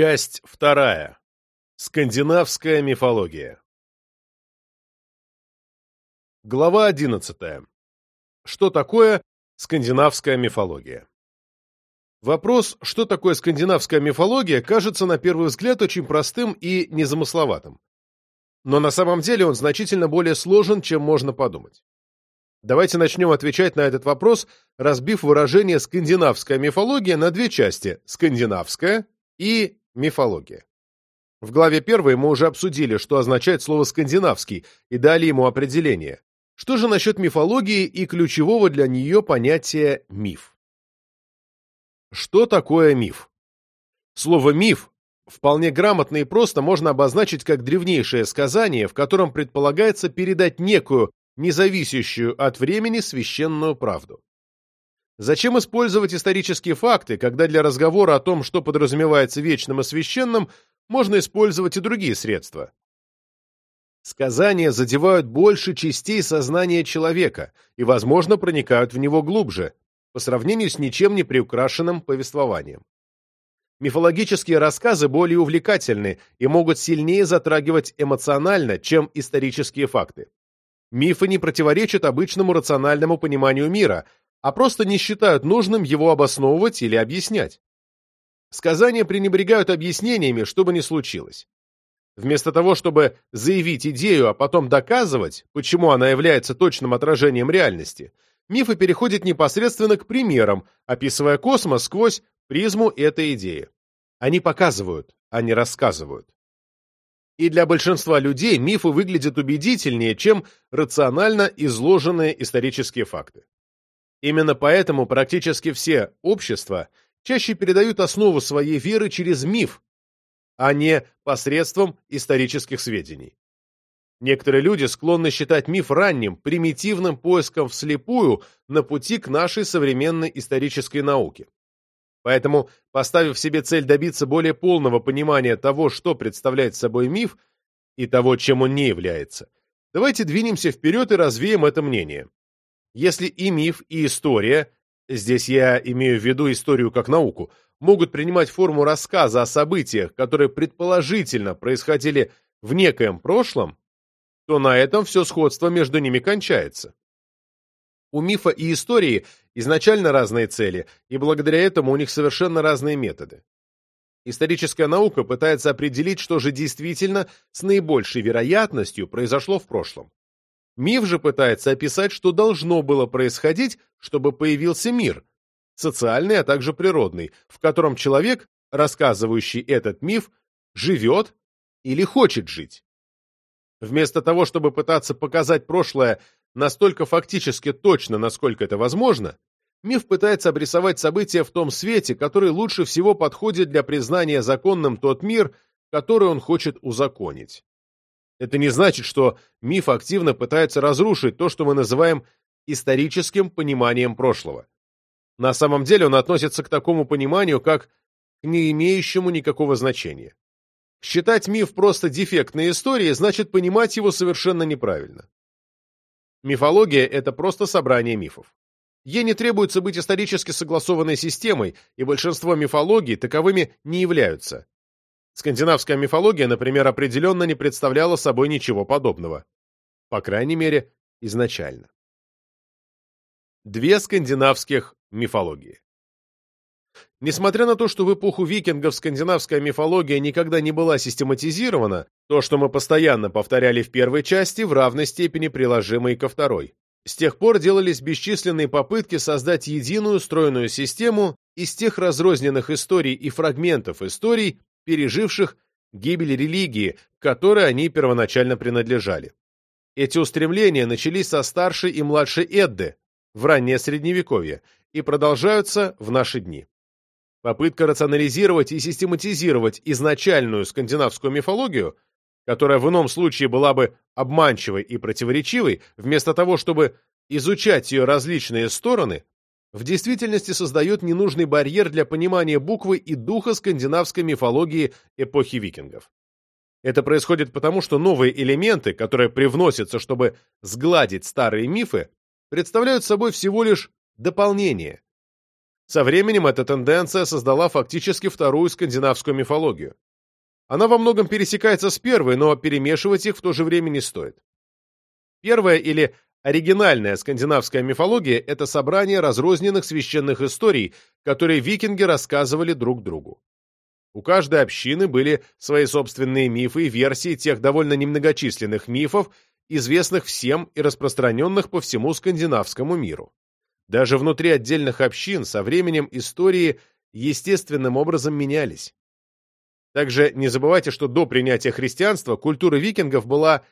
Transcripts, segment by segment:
Часть вторая. Скандинавская мифология. Глава одиннадцатая. Что такое скандинавская мифология? Вопрос, что такое скандинавская мифология, кажется на первый взгляд очень простым и незамысловатым. Но на самом деле он значительно более сложен, чем можно подумать. Давайте начнем отвечать на этот вопрос, разбив выражение «скандинавская мифология» на две части – скандинавская и мифология. В главе 1 мы уже обсудили, что означает слово «скандинавский», и дали ему определение. Что же насчет мифологии и ключевого для нее понятия «миф»? Что такое миф? Слово «миф» вполне грамотно и просто можно обозначить как древнейшее сказание, в котором предполагается передать некую, независящую от времени священную правду. Зачем использовать исторические факты, когда для разговора о том, что подразумевается вечным и священным, можно использовать и другие средства? Сказания задевают больше частей сознания человека и, возможно, проникают в него глубже, по сравнению с ничем не приукрашенным повествованием. Мифологические рассказы более увлекательны и могут сильнее затрагивать эмоционально, чем исторические факты. Мифы не противоречат обычному рациональному пониманию мира, а просто не считают нужным его обосновывать или объяснять. Сказания пренебрегают объяснениями, что бы ни случилось. Вместо того, чтобы заявить идею, а потом доказывать, почему она является точным отражением реальности, мифы переходят непосредственно к примерам, описывая космос сквозь призму этой идеи. Они показывают, а не рассказывают. И для большинства людей мифы выглядят убедительнее, чем рационально изложенные исторические факты. Именно поэтому практически все общества чаще передают основу своей веры через миф, а не посредством исторических сведений. Некоторые люди склонны считать миф ранним, примитивным поиском вслепую на пути к нашей современной исторической науке. Поэтому, поставив себе цель добиться более полного понимания того, что представляет собой миф, и того, чем он не является, давайте двинемся вперед и развеем это мнение. Если и миф, и история, здесь я имею в виду историю как науку, могут принимать форму рассказа о событиях, которые предположительно происходили в некоем прошлом, то на этом все сходство между ними кончается. У мифа и истории изначально разные цели, и благодаря этому у них совершенно разные методы. Историческая наука пытается определить, что же действительно с наибольшей вероятностью произошло в прошлом. Миф же пытается описать, что должно было происходить, чтобы появился мир, социальный, а также природный, в котором человек, рассказывающий этот миф, живет или хочет жить. Вместо того, чтобы пытаться показать прошлое настолько фактически точно, насколько это возможно, миф пытается обрисовать события в том свете, который лучше всего подходит для признания законным тот мир, который он хочет узаконить. Это не значит, что миф активно пытается разрушить то, что мы называем историческим пониманием прошлого. На самом деле он относится к такому пониманию, как к не имеющему никакого значения. Считать миф просто дефектной историей значит понимать его совершенно неправильно. Мифология – это просто собрание мифов. Ей не требуется быть исторически согласованной системой, и большинство мифологий таковыми не являются. Скандинавская мифология, например, определенно не представляла собой ничего подобного. По крайней мере, изначально. Две скандинавских мифологии. Несмотря на то, что в эпоху викингов скандинавская мифология никогда не была систематизирована, то, что мы постоянно повторяли в первой части, в равной степени приложимо и ко второй. С тех пор делались бесчисленные попытки создать единую стройную систему из тех разрозненных историй и фрагментов историй, переживших гибель религии, которой они первоначально принадлежали. Эти устремления начались со старшей и младшей Эдды в раннее Средневековье и продолжаются в наши дни. Попытка рационализировать и систематизировать изначальную скандинавскую мифологию, которая в ином случае была бы обманчивой и противоречивой, вместо того, чтобы изучать ее различные стороны, в действительности создает ненужный барьер для понимания буквы и духа скандинавской мифологии эпохи викингов. Это происходит потому, что новые элементы, которые привносятся, чтобы сгладить старые мифы, представляют собой всего лишь дополнение. Со временем эта тенденция создала фактически вторую скандинавскую мифологию. Она во многом пересекается с первой, но перемешивать их в то же время не стоит. Первая или оригинальная скандинавская мифология – это собрание разрозненных священных историй, которые викинги рассказывали друг другу. У каждой общины были свои собственные мифы и версии тех довольно немногочисленных мифов, известных всем и распространенных по всему скандинавскому миру. Даже внутри отдельных общин со временем истории естественным образом менялись. Также не забывайте, что до принятия христианства культура викингов была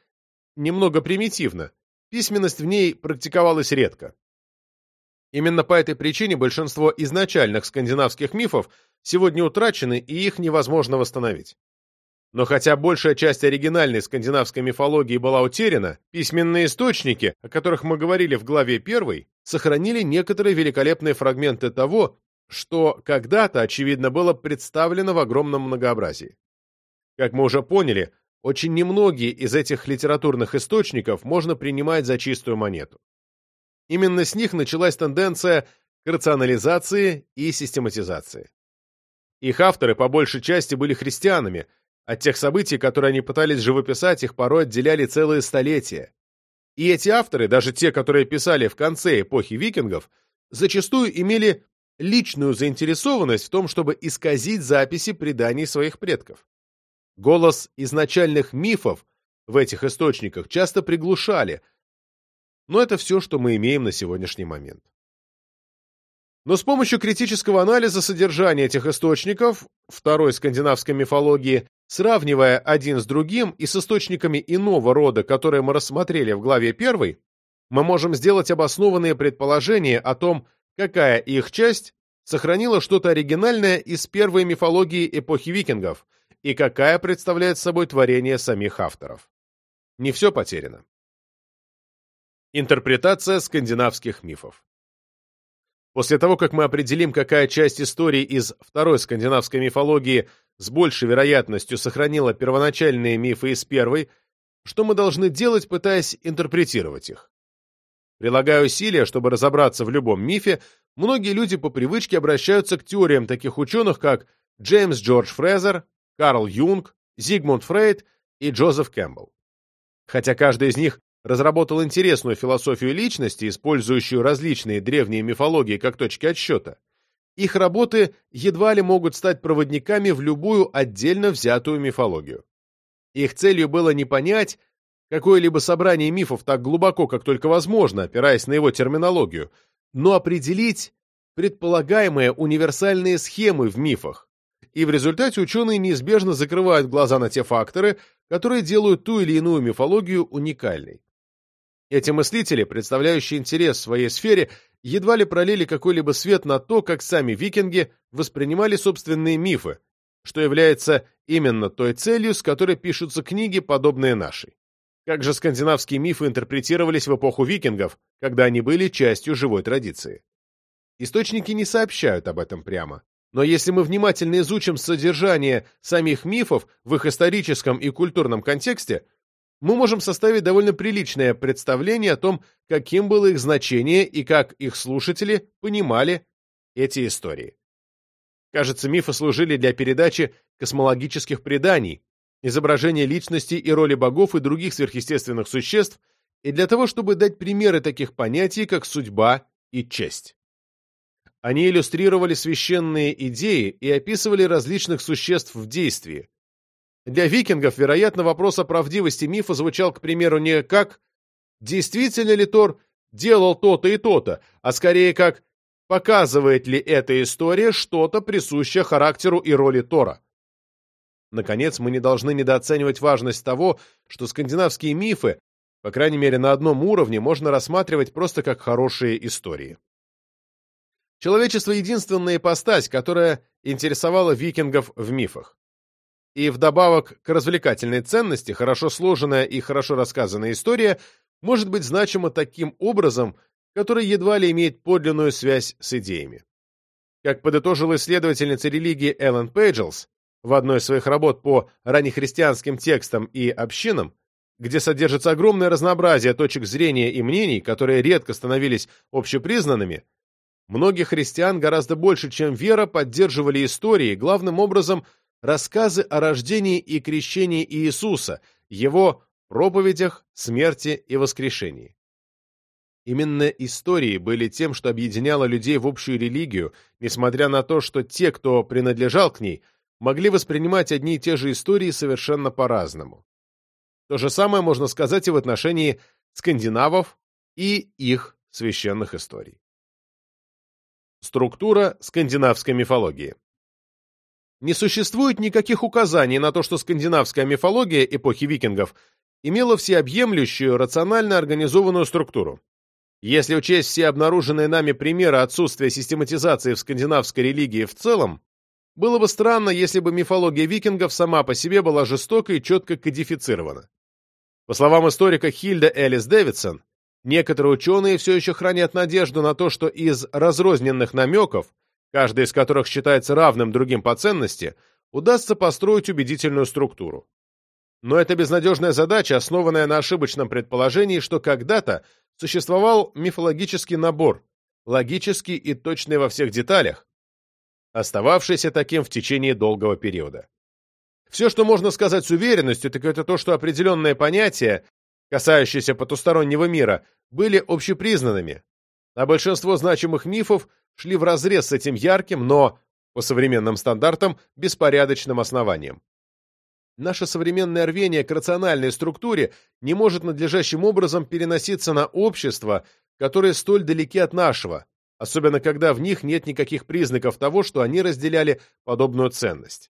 немного примитивна, письменность в ней практиковалась редко. Именно по этой причине большинство изначальных скандинавских мифов сегодня утрачены и их невозможно восстановить. Но хотя большая часть оригинальной скандинавской мифологии была утеряна, письменные источники, о которых мы говорили в главе 1, сохранили некоторые великолепные фрагменты того, что когда-то, очевидно, было представлено в огромном многообразии. Как мы уже поняли, очень немногие из этих литературных источников можно принимать за чистую монету. Именно с них началась тенденция к рационализации и систематизации. Их авторы по большей части были христианами, от тех событий, которые они пытались живописать, их порой отделяли целые столетия. И эти авторы, даже те, которые писали в конце эпохи викингов, зачастую имели личную заинтересованность в том, чтобы исказить записи преданий своих предков. Голос изначальных мифов в этих источниках часто приглушали, но это все, что мы имеем на сегодняшний момент. Но с помощью критического анализа содержания этих источников второй скандинавской мифологии Сравнивая один с другим и с источниками иного рода, которые мы рассмотрели в главе 1, мы можем сделать обоснованные предположения о том, какая их часть сохранила что-то оригинальное из первой мифологии эпохи викингов и какая представляет собой творение самих авторов. Не все потеряно. Интерпретация скандинавских мифов После того, как мы определим, какая часть истории из второй скандинавской мифологии с большей вероятностью сохранила первоначальные мифы из первой, что мы должны делать, пытаясь интерпретировать их? Прилагая усилия, чтобы разобраться в любом мифе, многие люди по привычке обращаются к теориям таких ученых, как Джеймс Джордж Фрезер, Карл Юнг, Зигмунд Фрейд и Джозеф Кэмпбелл. Хотя каждый из них разработал интересную философию личности, использующую различные древние мифологии как точки отсчета. Их работы едва ли могут стать проводниками в любую отдельно взятую мифологию. Их целью было не понять какое-либо собрание мифов так глубоко, как только возможно, опираясь на его терминологию, но определить предполагаемые универсальные схемы в мифах. И в результате ученые неизбежно закрывают глаза на те факторы, которые делают ту или иную мифологию уникальной. Эти мыслители, представляющие интерес в своей сфере, едва ли пролили какой-либо свет на то, как сами викинги воспринимали собственные мифы, что является именно той целью, с которой пишутся книги, подобные нашей. Как же скандинавские мифы интерпретировались в эпоху викингов, когда они были частью живой традиции? Источники не сообщают об этом прямо. Но если мы внимательно изучим содержание самих мифов в их историческом и культурном контексте, мы можем составить довольно приличное представление о том, каким было их значение и как их слушатели понимали эти истории. Кажется, мифы служили для передачи космологических преданий, изображения личности и роли богов и других сверхъестественных существ, и для того, чтобы дать примеры таких понятий, как судьба и честь. Они иллюстрировали священные идеи и описывали различных существ в действии, для викингов, вероятно, вопрос о правдивости мифа звучал, к примеру, не как «действительно ли Тор делал то-то и то-то», а скорее как «показывает ли эта история что-то, присущее характеру и роли Тора». Наконец, мы не должны недооценивать важность того, что скандинавские мифы, по крайней мере на одном уровне, можно рассматривать просто как хорошие истории. Человечество — единственная ипостась, которая интересовала викингов в мифах. И вдобавок к развлекательной ценности, хорошо сложенная и хорошо рассказанная история может быть значима таким образом, который едва ли имеет подлинную связь с идеями. Как подытожила исследовательница религии Эллен Пейджелс в одной из своих работ по раннехристианским текстам и общинам, где содержится огромное разнообразие точек зрения и мнений, которые редко становились общепризнанными, Многих христиан гораздо больше, чем вера, поддерживали истории, главным образом рассказы о рождении и крещении Иисуса, его проповедях, смерти и воскрешении. Именно истории были тем, что объединяло людей в общую религию, несмотря на то, что те, кто принадлежал к ней, могли воспринимать одни и те же истории совершенно по-разному. То же самое можно сказать и в отношении скандинавов и их священных историй. Структура скандинавской мифологии Не существует никаких указаний на то, что скандинавская мифология эпохи викингов имела всеобъемлющую, рационально организованную структуру. Если учесть все обнаруженные нами примеры отсутствия систематизации в скандинавской религии в целом, было бы странно, если бы мифология викингов сама по себе была жестоко и четко кодифицирована. По словам историка Хильда Элис Дэвидсон, некоторые ученые все еще хранят надежду на то, что из разрозненных намеков, каждый из которых считается равным другим по ценности, удастся построить убедительную структуру. Но это безнадежная задача, основанная на ошибочном предположении, что когда-то существовал мифологический набор, логический и точный во всех деталях, остававшийся таким в течение долгого периода. Все, что можно сказать с уверенностью, так это то, что определенные понятия, касающиеся потустороннего мира, были общепризнанными, а большинство значимых мифов шли вразрез с этим ярким, но, по современным стандартам, беспорядочным основанием. Наше современное рвение к рациональной структуре не может надлежащим образом переноситься на общества, которые столь далеки от нашего, особенно когда в них нет никаких признаков того, что они разделяли подобную ценность.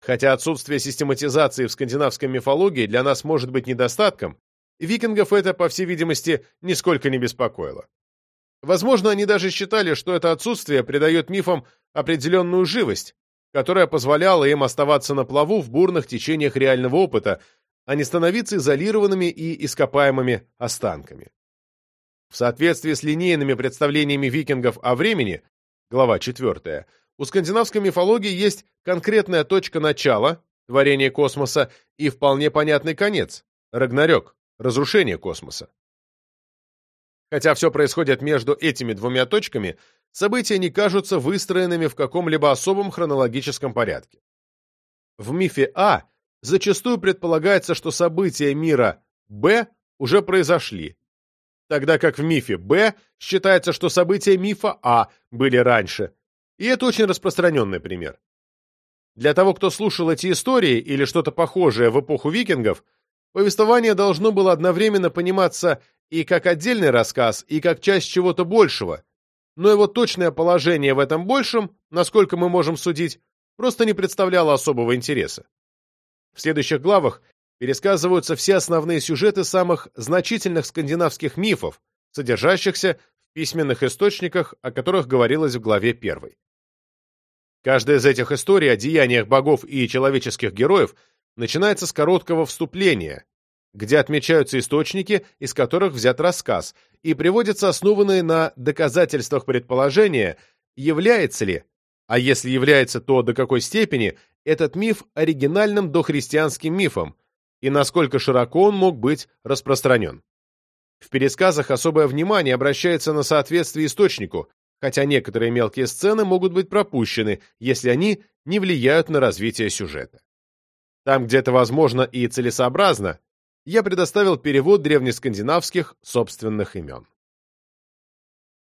Хотя отсутствие систематизации в скандинавской мифологии для нас может быть недостатком, викингов это, по всей видимости, нисколько не беспокоило. Возможно, они даже считали, что это отсутствие придает мифам определенную живость, которая позволяла им оставаться на плаву в бурных течениях реального опыта, а не становиться изолированными и ископаемыми останками. В соответствии с линейными представлениями викингов о времени, глава 4, у скандинавской мифологии есть конкретная точка начала, творение космоса, и вполне понятный конец, Рагнарёк, разрушение космоса. Хотя все происходит между этими двумя точками, события не кажутся выстроенными в каком-либо особом хронологическом порядке. В мифе А зачастую предполагается, что события мира Б уже произошли, тогда как в мифе Б считается, что события мифа А были раньше, и это очень распространенный пример. Для того, кто слушал эти истории или что-то похожее в эпоху викингов, повествование должно было одновременно пониматься и как отдельный рассказ, и как часть чего-то большего, но его точное положение в этом большем, насколько мы можем судить, просто не представляло особого интереса. В следующих главах пересказываются все основные сюжеты самых значительных скандинавских мифов, содержащихся в письменных источниках, о которых говорилось в главе 1. Каждая из этих историй о деяниях богов и человеческих героев начинается с короткого вступления, где отмечаются источники, из которых взят рассказ, и приводятся основанные на доказательствах предположения, является ли, а если является, то до какой степени, этот миф оригинальным дохристианским мифом, и насколько широко он мог быть распространен. В пересказах особое внимание обращается на соответствие источнику, хотя некоторые мелкие сцены могут быть пропущены, если они не влияют на развитие сюжета. Там, где это возможно и целесообразно, я предоставил перевод древнескандинавских собственных имен.